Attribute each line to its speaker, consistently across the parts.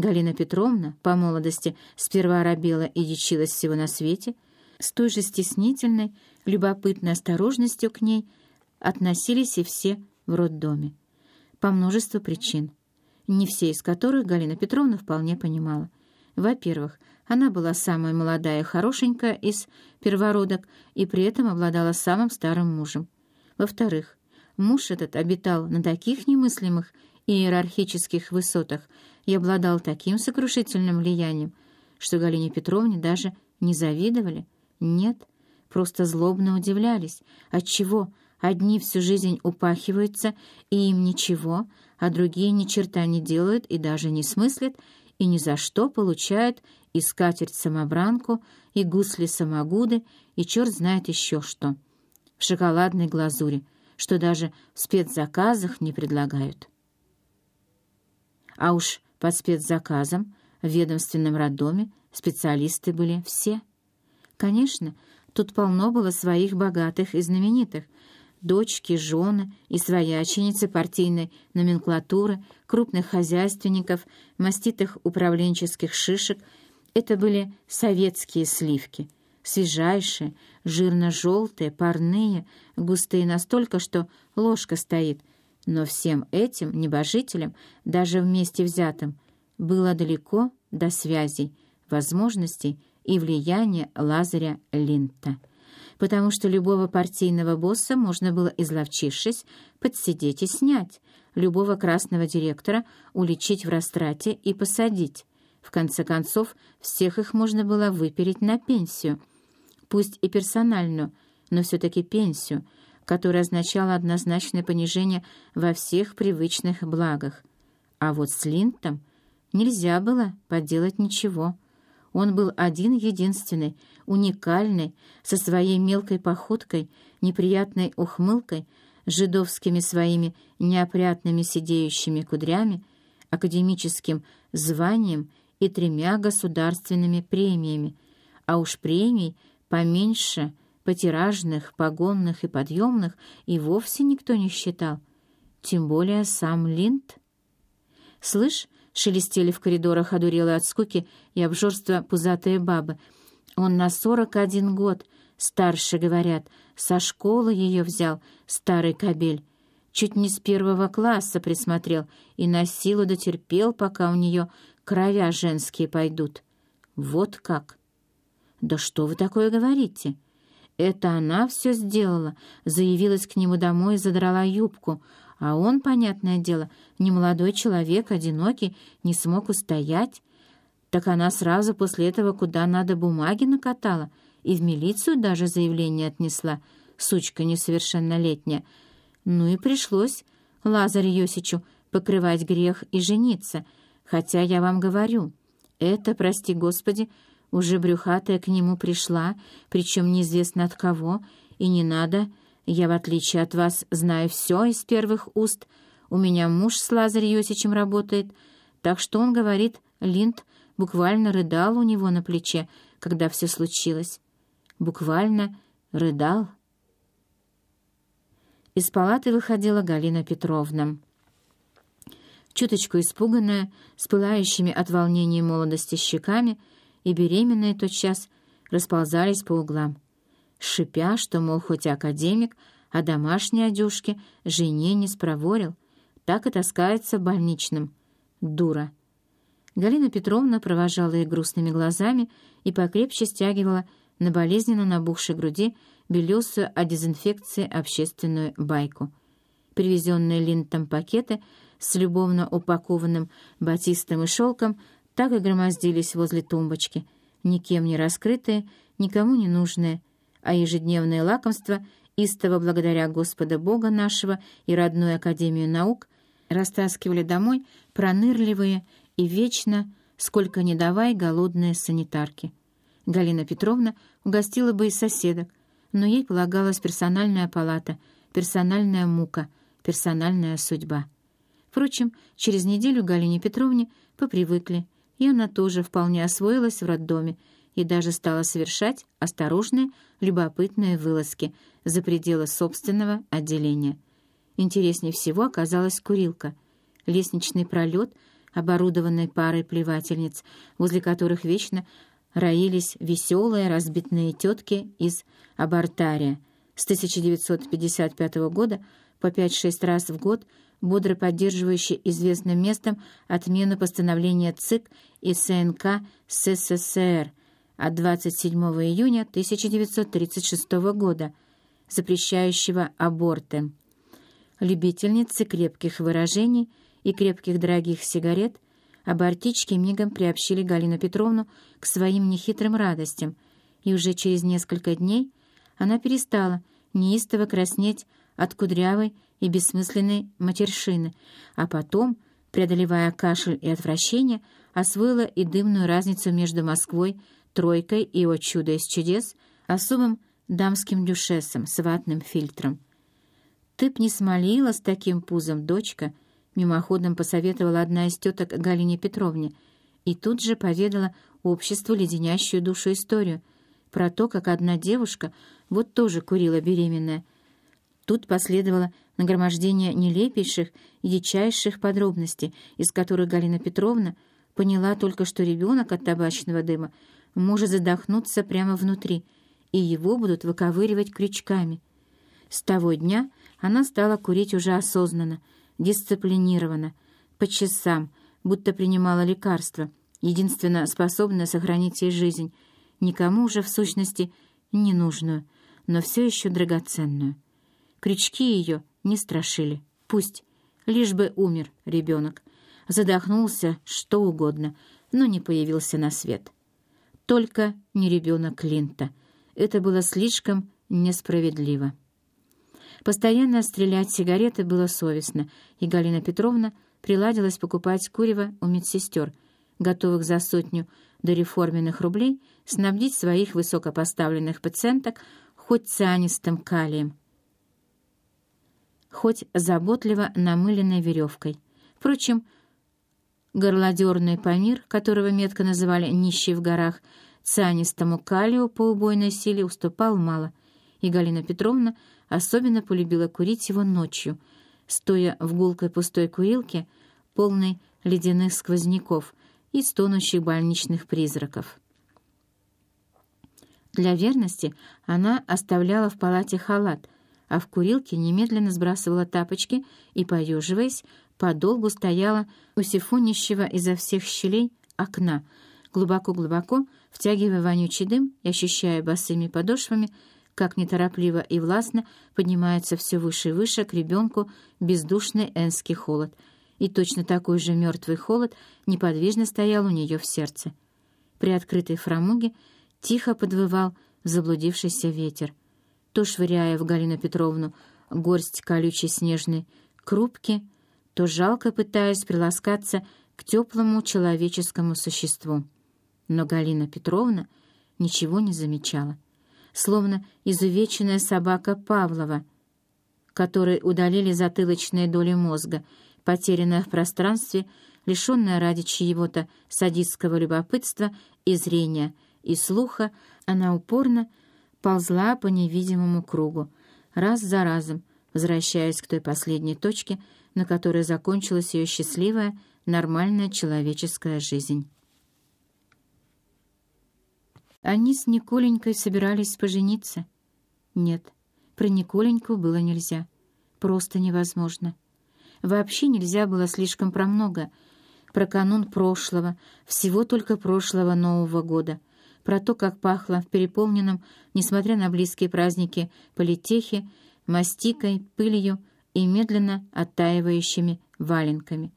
Speaker 1: Галина Петровна по молодости сперва робела и дичилась всего на свете, с той же стеснительной, любопытной осторожностью к ней относились и все в роддоме. По множеству причин, не все из которых Галина Петровна вполне понимала. Во-первых, она была самая молодая и хорошенькая из первородок и при этом обладала самым старым мужем. Во-вторых, муж этот обитал на таких немыслимых иерархических высотах и обладал таким сокрушительным влиянием, что Галине Петровне даже не завидовали, нет, просто злобно удивлялись, отчего одни всю жизнь упахиваются, и им ничего, а другие ни черта не делают и даже не смыслят, и ни за что получают и скатерть-самобранку, и гусли-самогуды, и черт знает еще что. В шоколадной глазури, что даже в спецзаказах не предлагают. А уж под спецзаказом в ведомственном роддоме специалисты были все. Конечно, тут полно было своих богатых и знаменитых, дочки, жены и свояченицы партийной номенклатуры, крупных хозяйственников, маститых управленческих шишек. Это были советские сливки, свежайшие, жирно-желтые, парные, густые настолько, что ложка стоит, но всем этим небожителям, даже вместе взятым, было далеко до связей, возможностей и влияния Лазаря Линта. Потому что любого партийного босса можно было, изловчившись, подсидеть и снять, любого красного директора уличить в растрате и посадить. В конце концов, всех их можно было выпереть на пенсию, пусть и персональную, но все-таки пенсию — которое означало однозначное понижение во всех привычных благах. А вот с Линтом нельзя было поделать ничего. Он был один-единственный, уникальный, со своей мелкой походкой, неприятной ухмылкой, жидовскими своими неопрятными сидеющими кудрями, академическим званием и тремя государственными премиями, а уж премий поменьше — потиражных, погонных и подъемных и вовсе никто не считал, тем более сам Линд. «Слышь», — шелестели в коридорах одурелые от скуки и обжорства пузатые бабы, «он на сорок один год, старше, говорят, со школы ее взял, старый кобель, чуть не с первого класса присмотрел и на силу дотерпел, пока у нее кровя женские пойдут. Вот как!» «Да что вы такое говорите?» Это она все сделала, заявилась к нему домой и задрала юбку, а он, понятное дело, не молодой человек, одинокий, не смог устоять. Так она сразу после этого куда надо бумаги накатала и в милицию даже заявление отнесла, сучка несовершеннолетняя. Ну и пришлось Лазарю Йосичу покрывать грех и жениться, хотя я вам говорю, это, прости господи, уже брюхатая к нему пришла, причем неизвестно от кого, и не надо. Я, в отличие от вас, знаю все из первых уст. У меня муж с Лазарем Йосичем работает, так что он говорит, Линд буквально рыдал у него на плече, когда все случилось. Буквально рыдал. Из палаты выходила Галина Петровна. Чуточку испуганная, с пылающими от волнения молодости щеками, и беременные тотчас расползались по углам, шипя, что, мол, хоть академик, а домашние одежки жене не спроворил, так и таскается больничным. Дура. Галина Петровна провожала их грустными глазами и покрепче стягивала на болезненно набухшей груди белесую о дезинфекции общественную байку. Привезенные линтом пакеты с любовно упакованным батистом и шелком так и громоздились возле тумбочки, никем не раскрытые, никому не нужные, а ежедневное лакомство, истово благодаря Господа Бога нашего и родную Академию наук, растаскивали домой пронырливые и вечно, сколько ни давай, голодные санитарки. Галина Петровна угостила бы и соседок, но ей полагалась персональная палата, персональная мука, персональная судьба. Впрочем, через неделю Галине Петровне попривыкли — и она тоже вполне освоилась в роддоме и даже стала совершать осторожные, любопытные вылазки за пределы собственного отделения. Интереснее всего оказалась курилка, лестничный пролет, оборудованной парой плевательниц, возле которых вечно роились веселые разбитные тетки из абортария. С 1955 года по 5-6 раз в год бодро поддерживающий известным местом отмену постановления ЦИК и СНК СССР от 27 июня 1936 года, запрещающего аборты. Любительницы крепких выражений и крепких дорогих сигарет абортички мигом приобщили Галину Петровну к своим нехитрым радостям, и уже через несколько дней она перестала неистово краснеть от кудрявой и бессмысленной матершины, а потом, преодолевая кашель и отвращение, освоила и дымную разницу между Москвой, тройкой и, о чудо из чудес, особым дамским дюшесом с ватным фильтром. «Ты б не смолила с таким пузом, дочка», — мимоходом посоветовала одна из теток Галине Петровне, и тут же поведала обществу леденящую душу историю про то, как одна девушка вот тоже курила беременная. Тут последовало нагромождение нелепейших и дичайших подробностей, из которых Галина Петровна поняла только, что ребенок от табачного дыма может задохнуться прямо внутри, и его будут выковыривать крючками. С того дня она стала курить уже осознанно, дисциплинированно, по часам, будто принимала лекарство, единственно способное сохранить ей жизнь, никому уже в сущности ненужную, но все еще драгоценную. Крючки ее не страшили. Пусть, лишь бы умер ребенок. Задохнулся, что угодно, но не появился на свет. Только не ребенок Линта. Это было слишком несправедливо. Постоянно стрелять сигареты было совестно, и Галина Петровна приладилась покупать курево у медсестер, готовых за сотню до реформенных рублей снабдить своих высокопоставленных пациенток хоть цианистым калием, хоть заботливо намыленной веревкой. Впрочем, горлодерный Памир, которого метко называли «нищий в горах», цианистому калию по убойной силе уступал мало, и Галина Петровна особенно полюбила курить его ночью, стоя в гулкой пустой курилке, полной ледяных сквозняков и стонущих больничных призраков. Для верности она оставляла в палате халат, а в курилке немедленно сбрасывала тапочки и, поеживаясь, подолгу стояла у сифонящего изо всех щелей окна, глубоко-глубоко втягивая вонючий дым и ощущая босыми подошвами как неторопливо и властно поднимается все выше и выше к ребенку бездушный энский холод, и точно такой же мертвый холод неподвижно стоял у нее в сердце. При открытой фрамуге тихо подвывал заблудившийся ветер, то швыряя в Галину Петровну горсть колючей снежной крупки, то жалко пытаясь приласкаться к теплому человеческому существу. Но Галина Петровна ничего не замечала словно изувеченная собака Павлова, которой удалили затылочные доли мозга, потерянная в пространстве, лишенная ради чьего-то садистского любопытства и зрения, и слуха, она упорно ползла по невидимому кругу, раз за разом, возвращаясь к той последней точке, на которой закончилась ее счастливая, нормальная человеческая жизнь. Они с Николенькой собирались пожениться. Нет, про Николеньку было нельзя. Просто невозможно. Вообще нельзя было слишком про много. Про канун прошлого, всего только прошлого Нового года. Про то, как пахло в переполненном, несмотря на близкие праздники, политехе, мастикой, пылью и медленно оттаивающими валенками.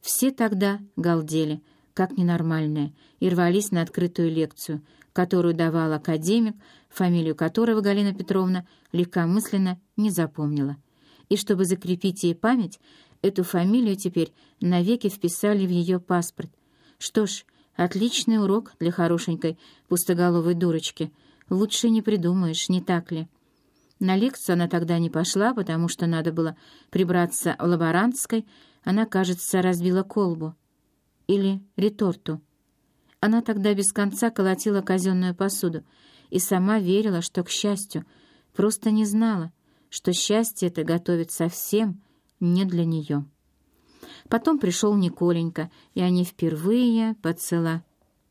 Speaker 1: Все тогда галдели — как ненормальные, и рвались на открытую лекцию, которую давал академик, фамилию которого Галина Петровна легкомысленно не запомнила. И чтобы закрепить ей память, эту фамилию теперь навеки вписали в ее паспорт. Что ж, отличный урок для хорошенькой пустоголовой дурочки. Лучше не придумаешь, не так ли? На лекцию она тогда не пошла, потому что надо было прибраться в лаборантской. Она, кажется, разбила колбу или реторту. Она тогда без конца колотила казенную посуду и сама верила, что, к счастью, просто не знала, что счастье это готовит совсем не для нее. Потом пришел Николенька, и они впервые поцела...